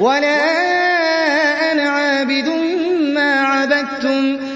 وَلَا أَنَا عَابِدٌ مَّا عَبَدتُّمْ